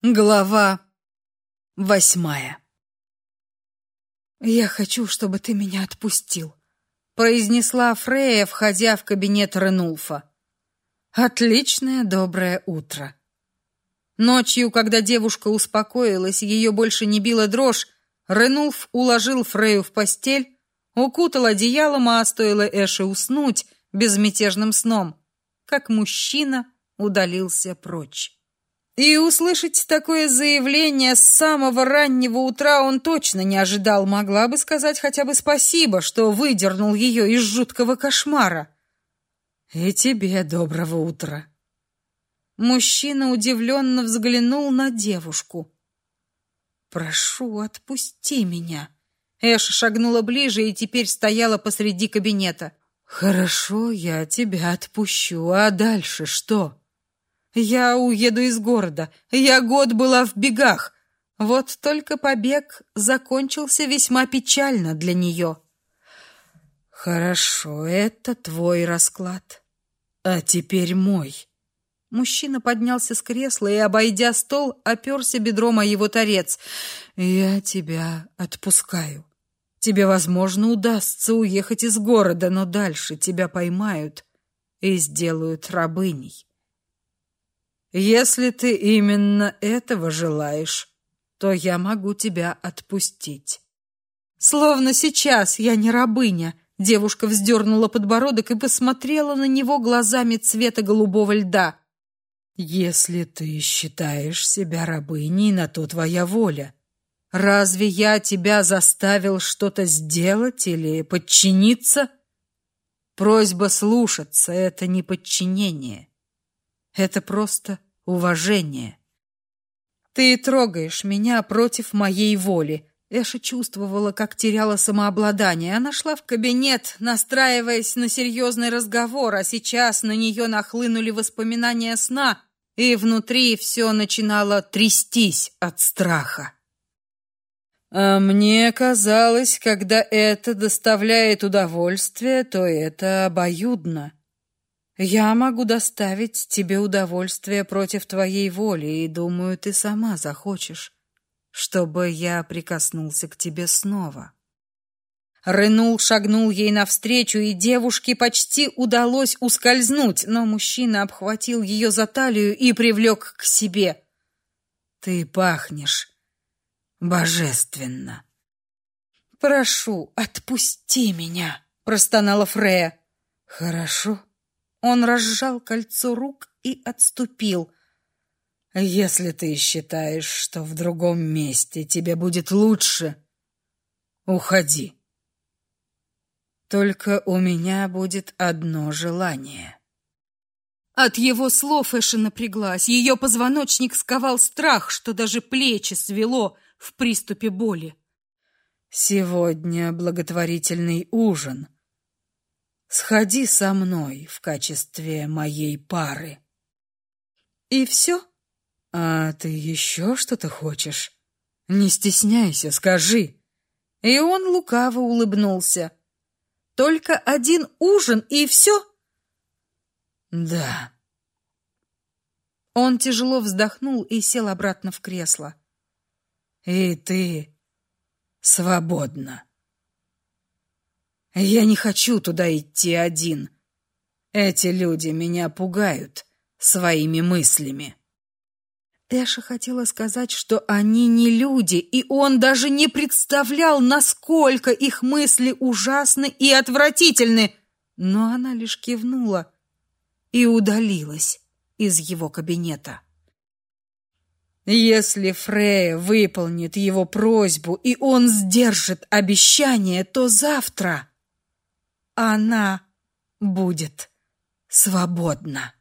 Глава восьмая «Я хочу, чтобы ты меня отпустил», — произнесла Фрея, входя в кабинет Ренулфа. «Отличное доброе утро». Ночью, когда девушка успокоилась, ее больше не била дрожь, Ренулф уложил Фрею в постель, укутал одеялом, а стоило Эше уснуть безмятежным сном, как мужчина удалился прочь. И услышать такое заявление с самого раннего утра он точно не ожидал. Могла бы сказать хотя бы спасибо, что выдернул ее из жуткого кошмара. И тебе доброго утра. Мужчина удивленно взглянул на девушку. Прошу, отпусти меня. Эша шагнула ближе и теперь стояла посреди кабинета. Хорошо, я тебя отпущу. А дальше что? Я уеду из города. Я год была в бегах. Вот только побег закончился весьма печально для нее. Хорошо, это твой расклад. А теперь мой. Мужчина поднялся с кресла и, обойдя стол, оперся бедром о его торец. Я тебя отпускаю. Тебе, возможно, удастся уехать из города, но дальше тебя поймают и сделают рабыней. Если ты именно этого желаешь, то я могу тебя отпустить. Словно сейчас я не рабыня. Девушка вздернула подбородок и посмотрела на него глазами цвета голубого льда. Если ты считаешь себя рабыней, на то твоя воля. Разве я тебя заставил что-то сделать или подчиниться? Просьба слушаться это не подчинение. Это просто уважение. Ты трогаешь меня против моей воли. Эша чувствовала, как теряла самообладание. Она шла в кабинет, настраиваясь на серьезный разговор, а сейчас на нее нахлынули воспоминания сна, и внутри все начинало трястись от страха. А мне казалось, когда это доставляет удовольствие, то это обоюдно. Я могу доставить тебе удовольствие против твоей воли, и думаю, ты сама захочешь, чтобы я прикоснулся к тебе снова. Ренул шагнул ей навстречу, и девушке почти удалось ускользнуть, но мужчина обхватил ее за талию и привлек к себе. Ты пахнешь божественно. Прошу, отпусти меня, простонала Фрея. Хорошо. Он разжал кольцо рук и отступил. Если ты считаешь, что в другом месте тебе будет лучше, уходи. Только у меня будет одно желание. От его слов Эша напряглась. Ее позвоночник сковал страх, что даже плечи свело в приступе боли. Сегодня благотворительный ужин. Сходи со мной в качестве моей пары. И все? А ты еще что-то хочешь? Не стесняйся, скажи. И он лукаво улыбнулся. Только один ужин и все? Да. Он тяжело вздохнул и сел обратно в кресло. И ты свободна. Я не хочу туда идти один. Эти люди меня пугают своими мыслями. Эша хотела сказать, что они не люди, и он даже не представлял, насколько их мысли ужасны и отвратительны. Но она лишь кивнула и удалилась из его кабинета. Если Фрея выполнит его просьбу и он сдержит обещание, то завтра она будет свободна.